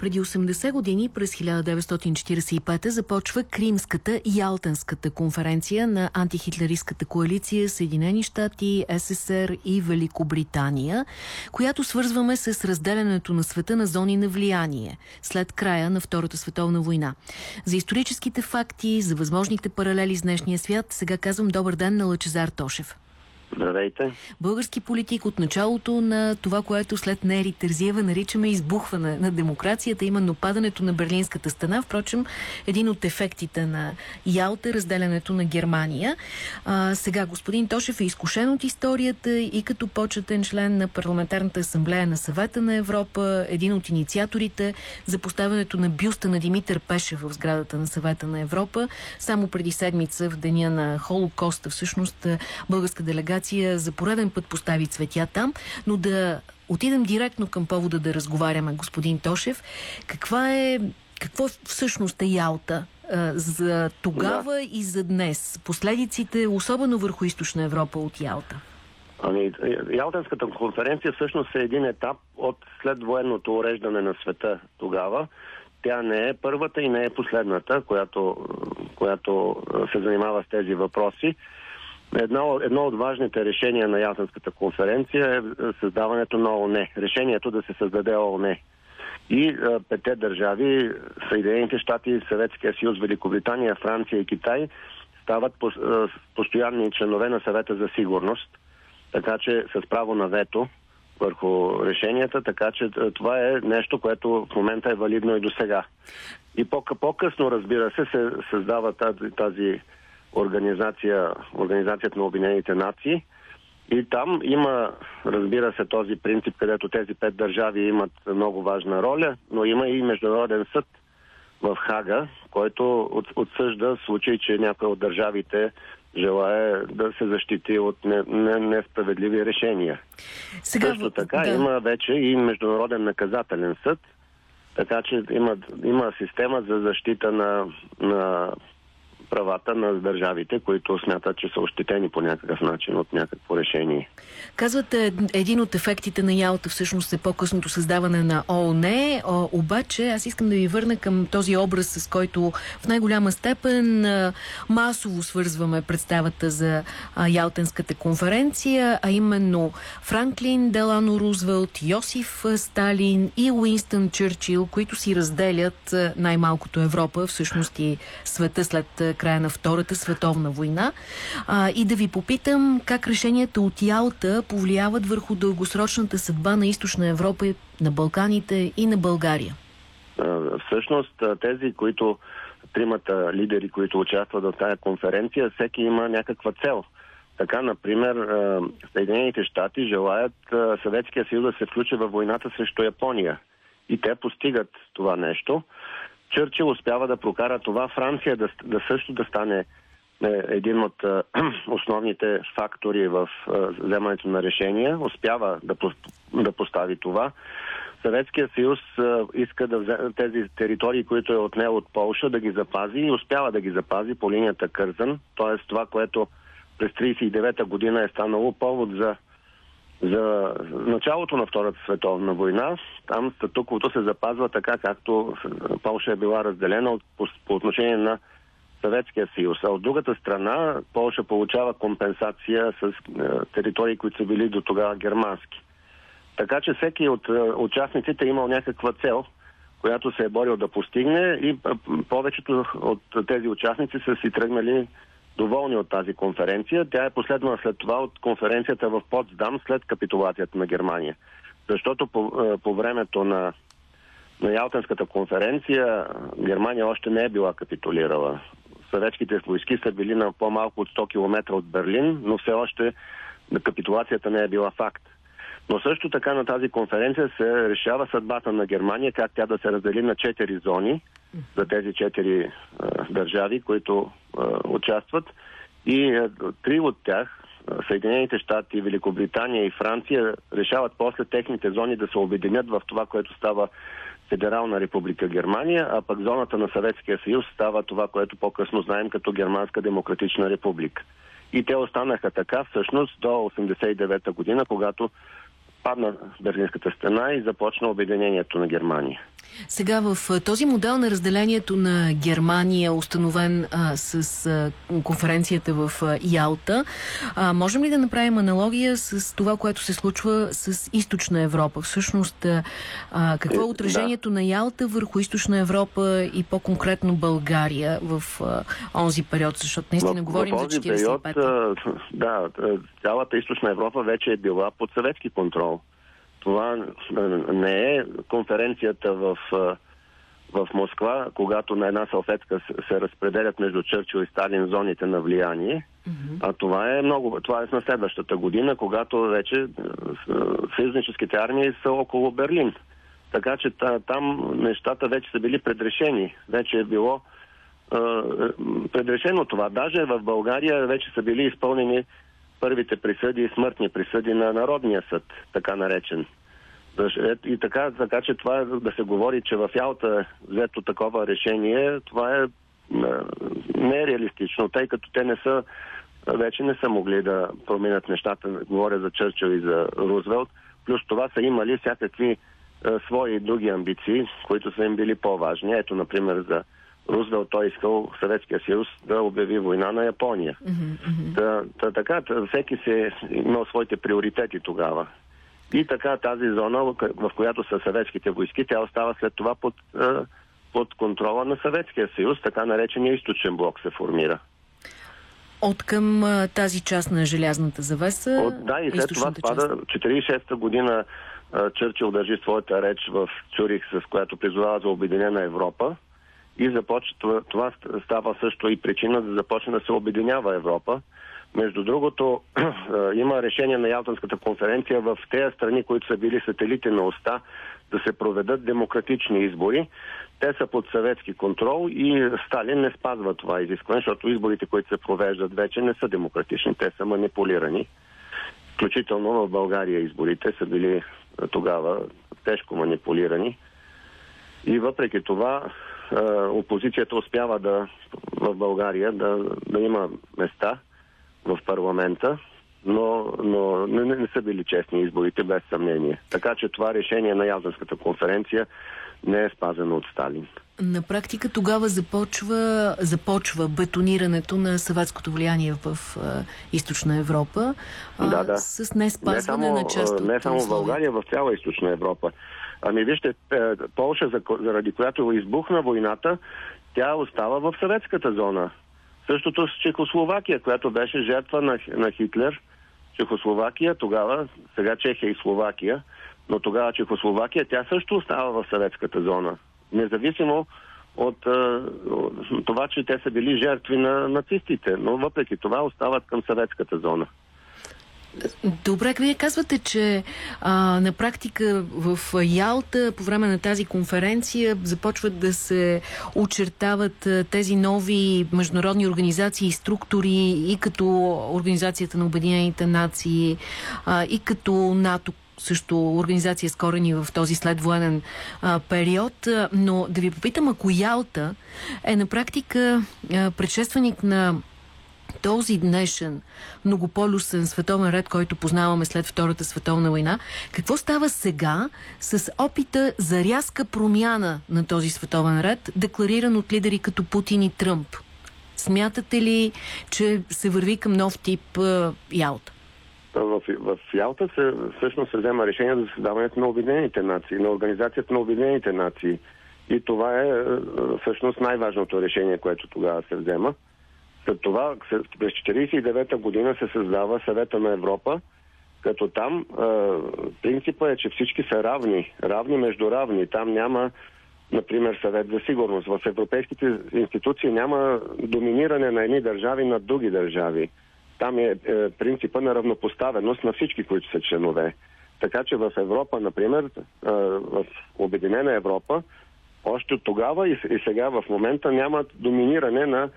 Преди 80 години, през 1945 започва Кримската и Ялтенската конференция на антихитлеристската коалиция Съединени щати, СССР и Великобритания, която свързваме с разделянето на света на зони на влияние след края на Втората световна война. За историческите факти, за възможните паралели с днешния свят, сега казвам добър ден на Лъчезар Тошев. Здравейте. Български политик от началото на това, което след Нери Терзиева наричаме избухване на демокрацията, именно падането на Берлинската стена. Впрочем, един от ефектите на Ялта, разделянето на Германия. А, сега господин Тошев е изкушен от историята и като почетен член на Парламентарната асамблея на съвета на Европа, един от инициаторите за поставянето на бюста на Димитър Пешев в сградата на съвета на Европа. Само преди седмица, в деня на Холокоста, всъщност, българска делегация делегация за пореден път постави цветя там, но да отидем директно към повода да разговаряме, господин Тошев. Каква е, какво всъщност е Ялта за тогава да. и за днес? Последиците, особено върху източна Европа от Ялта? Ами, Ялтенската конференция всъщност е един етап от следвоенното уреждане на света тогава. Тя не е първата и не е последната, която, която се занимава с тези въпроси. Едно, едно от важните решения на Ялтенската конференция е създаването на ООН. Решението да се създаде ООН. И а, пете държави, Съединените щати, Съветския съюз, Великобритания, Франция и Китай, стават по, а, постоянни членове на съвета за сигурност, така че с право на вето върху решенията, така че това е нещо, което в момента е валидно и до сега. И по-късно, разбира се, се създава тази, тази организация, Организацията на Обединените нации. И там има, разбира се, този принцип, където тези пет държави имат много важна роля, но има и Международен съд в Хага, който отсъжда в случай, че някой от държавите желая да се защити от несправедливи решения. Сега, Също така да. има вече и Международен наказателен съд, така че има, има система за защита на, на правата на държавите, които смятат, че са ощетени по някакъв начин от някакво решение. Казвате, един от ефектите на Ялта всъщност е по-късното създаване на ООН, обаче аз искам да ви върна към този образ, с който в най-голяма степен масово свързваме представата за Ялтенската конференция, а именно Франклин Делано Рузвелт, Йосиф Сталин и Уинстън Чърчил, които си разделят най-малкото Европа, всъщност и света след края на Втората световна война. А, и да ви попитам как решенията от Ялта повлияват върху дългосрочната съдба на Източна Европа, на Балканите и на България. Всъщност тези, които тримата лидери, които участват в тази конференция, всеки има някаква цел. Така, например, Съединените щати желаят Съветския съюз да се включи във войната срещу Япония. И те постигат това нещо. Чърчил успява да прокара това Франция да, да също да стане е, един от е, основните фактори в е, вземането на решения. Успява да, да постави това. Съветския съюз иска да вземе тези територии, които е отнел от Полша, да ги запази и успява да ги запази по линията Кързан. Т.е. това, което през 1939 година е станало повод за за началото на Втората световна война, там статуквото се запазва така, както Полша е била разделена от, по, по отношение на Съветския съюз. А от другата страна, Полша получава компенсация с е, територии, които са били до тогава германски. Така че всеки от е, участниците е имал някаква цел, която се е борил да постигне и е, повечето от тези участници са си тръгнали доволни от тази конференция. Тя е последвана след това от конференцията в Потсдам след капитулацията на Германия. Защото по, е, по времето на, на Ялтенската конференция Германия още не е била капитулирала. Съветските войски са били на по-малко от 100 км от Берлин, но все още капитулацията не е била факт. Но също така на тази конференция се решава съдбата на Германия, как тя да се раздели на четири зони за тези четири е, държави, които е, участват. И три от тях, Съединените щати, Великобритания и Франция, решават после техните зони да се обединят в това, което става Федерална република Германия, а пък зоната на Съветския съюз става това, което по-късно знаем като Германска демократична република. И те останаха така всъщност до 89-та година, когато падна Берлинската стена и започна обединението на Германия. Сега в този модел на разделението на Германия, установен а, с а, конференцията в а, Ялта, а, можем ли да направим аналогия с това, което се случва с източна Европа? Всъщност, а, какво е, е отражението да. на Ялта върху източна Европа и по-конкретно България в а, онзи период? Защото наистина в, говорим в за 45 период, Да, цялата източна Европа вече е била под съветски контрол това не е конференцията в, в Москва, когато на една салфетка се разпределят между Чърчил и Сталин зоните на влияние, mm-hmm. а това е много. Това е на следващата година, когато вече съюзническите армии са около Берлин. Така че там нещата вече са били предрешени. Вече е било предрешено това. Даже в България вече са били изпълнени първите присъди и смъртни присъди на Народния съд, така наречен. И така, така че това е да се говори, че в Ялта е взето такова решение, това е не е реалистично, тъй като те не са вече не са могли да променят нещата. Говоря за Чърчил и за Рузвелт. Плюс това са имали всякакви е, свои други амбиции, които са им били по-важни. Ето, например, за Рузвелт той искал Съветския съюз да обяви война на Япония. Mm-hmm. Та, та, така, всеки се имал своите приоритети тогава. И така тази зона, в която са съветските войски, тя остава след това под, под контрола на Съветския съюз, така наречения източен блок се формира. От към тази част на желязната завеса? От, да, и след това спада 46-та година Чърчил държи своята реч в Цюрих, с която призовава за Обединена Европа. И започва, това става също и причина да започне да се обединява Европа. Между другото, има решение на Ялтанската конференция в тези страни, които са били сателити на ОСТА, да се проведат демократични избори. Те са под съветски контрол и Сталин не спазва това изискване, защото изборите, които се провеждат вече, не са демократични, те са манипулирани. Включително в България изборите са били тогава тежко манипулирани. И въпреки това опозицията успява да в България да, да има места в парламента, но, но не, не са били честни изборите, без съмнение. Така че това решение на Ялтанската конференция не е спазено от Сталин. На практика тогава започва, започва бетонирането на съветското влияние в а, източна Европа да, да. с не спазване на част Не само в България, в цяла източна Европа. Ами вижте, е, Полша, заради която избухна войната, тя остава в съветската зона. Същото с Чехословакия, която беше жертва на, на Хитлер. Чехословакия тогава, сега Чехия и Словакия, но тогава Чехословакия, тя също остава в съветската зона. Независимо от, от това, че те са били жертви на нацистите, но въпреки това остават към съветската зона. Добре, вие казвате, че а, на практика в Ялта по време на тази конференция започват да се очертават а, тези нови международни организации и структури и като Организацията на Обединените нации а, и като НАТО също организация с корени в този следвоенен а, период. А, но да ви попитам, ако Ялта е на практика а, предшественик на този днешен многополюсен световен ред, който познаваме след Втората световна война, какво става сега с опита за рязка промяна на този световен ред, деклариран от лидери като Путин и Тръмп? Смятате ли, че се върви към нов тип е, Ялта? В, в Ялта се, всъщност се взема решение за създаването на Обединените нации, на Организацията на Обединените нации. И това е всъщност най-важното решение, което тогава се взема. След това, през 1949 година се създава съвета на Европа, като там принципа е, че всички са равни, равни между равни. Там няма, например, съвет за сигурност. В европейските институции няма доминиране на едни държави над други държави. Там е, е принципа на равнопоставеност на всички, които са членове. Така че в Европа, например, в Обединена Европа, още тогава и сега в момента няма доминиране на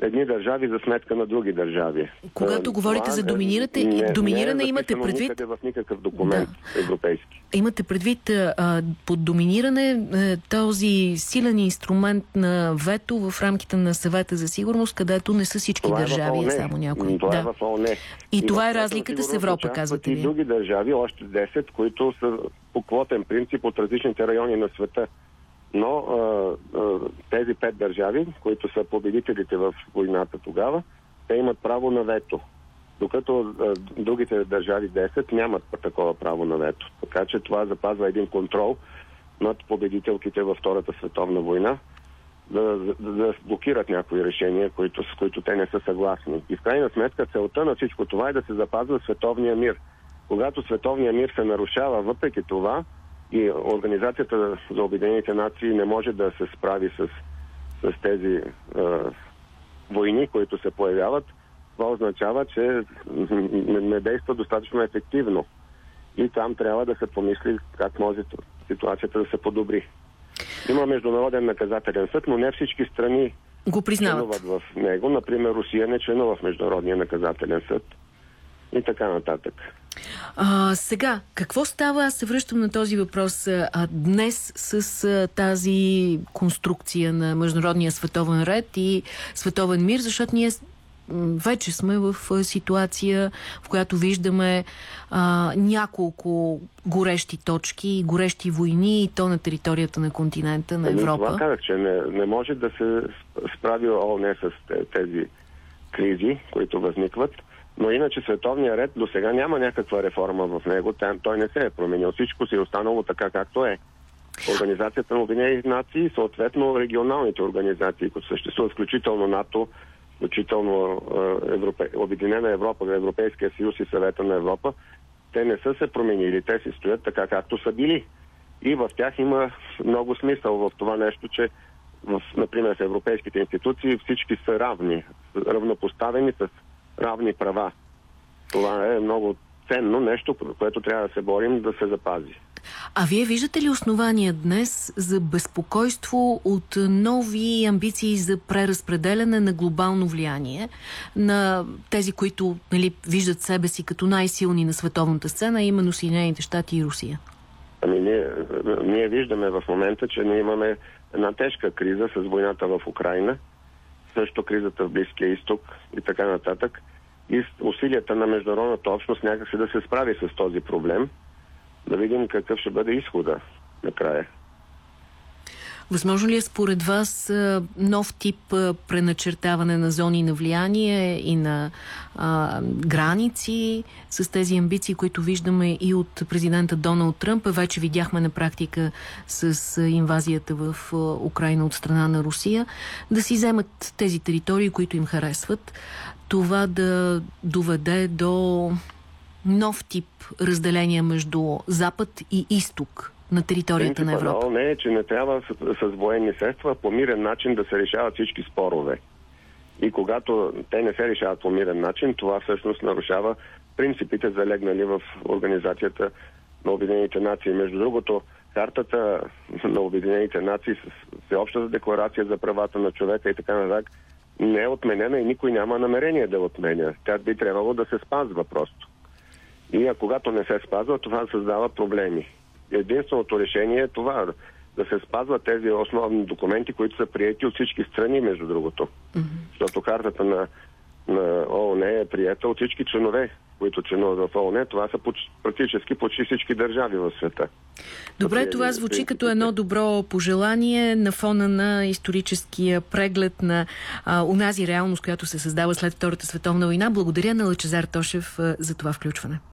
едни държави за сметка на други държави. Когато говорите за доминирате, не, доминиране не е имате предвид... в никакъв документ да. европейски. Имате предвид а, под доминиране а, този силен инструмент на вето в рамките на съвета за сигурност, където не са всички това е държави, а само някои. Това е да. е в ООН. И, и това е разликата с Европа, казвате ви. И други държави, още 10, които са по квотен принцип от различните райони на света. Но а, а, тези пет държави, които са победителите в войната тогава, те имат право на вето. Докато а, другите държави 10 нямат такова право на вето. Така че това запазва един контрол над победителките във Втората световна война, да, да, да блокират някои решения, които, с които те не са съгласни. И в крайна сметка целта на всичко това е да се запазва световния мир. Когато световния мир се нарушава, въпреки това, и Организацията за Обединените нации не може да се справи с, с тези е, войни, които се появяват. Това означава, че не, не действа достатъчно ефективно. И там трябва да се помисли как може ситуацията да се подобри. Има Международен наказателен съд, но не всички страни го признават в него. Например, Русия не членува в Международния наказателен съд и така нататък. А, сега, какво става? Аз се връщам на този въпрос. А, днес с а, тази конструкция на Международния световен ред и световен мир, защото ние вече сме в ситуация, в която виждаме а, няколко горещи точки, горещи войни и то на територията на континента на ами, Европа. Това казах, че не, не може да се справи ООН с тези кризи, които възникват. Но иначе световния ред до сега няма някаква реформа в него. Той не се е променил. Всичко си е останало така както е. Организацията на Обединените нации и съответно регионалните организации, които съществуват, включително НАТО, включително Европе... Обединена Европа, Европейския съюз и съвета на Европа, те не са се променили. Те си стоят така както са били. И в тях има много смисъл в това нещо, че в, например, в европейските институции всички са равни, равнопоставени с равни права. Това е много ценно нещо, което трябва да се борим да се запази. А вие виждате ли основания днес за безпокойство от нови амбиции за преразпределяне на глобално влияние на тези, които нали, виждат себе си като най-силни на световната сцена, именно Съединените щати и Русия? Ами ние, ние виждаме в момента, че ние имаме една тежка криза с войната в Украина, също кризата в Близкия изток и така нататък. И усилията на международната общност някакси да се справи с този проблем, да видим какъв ще бъде изхода накрая. Възможно ли е според вас нов тип преначертаване на зони на влияние и на а, граници с тези амбиции, които виждаме и от президента Доналд Тръмп? Вече видяхме на практика с инвазията в Украина от страна на Русия, да си вземат тези територии, които им харесват. Това да доведе до нов тип разделение между Запад и Изток на територията на Европа? Не е, че не трябва с, с военни средства по мирен начин да се решават всички спорове. И когато те не се решават по мирен начин, това всъщност нарушава принципите залегнали в Организацията на Обединените нации. Между другото, картата на Обединените нации с Всеобщата декларация за правата на човека и така нататък не е отменена и никой няма намерение да отменя. Тя би трябвало да се спазва просто. И а когато не се спазва, това създава проблеми единственото решение е това да се спазват тези основни документи, които са приети от всички страни, между другото. Mm-hmm. Защото картата на, на ООН е приета от всички членове, които членуват в ООН. Това са почти, практически почти всички държави в света. Добре, това звучи като едно добро пожелание на фона на историческия преглед на а, унази реалност, която се създава след Втората световна война. Благодаря на Лъчезар Тошев а, за това включване.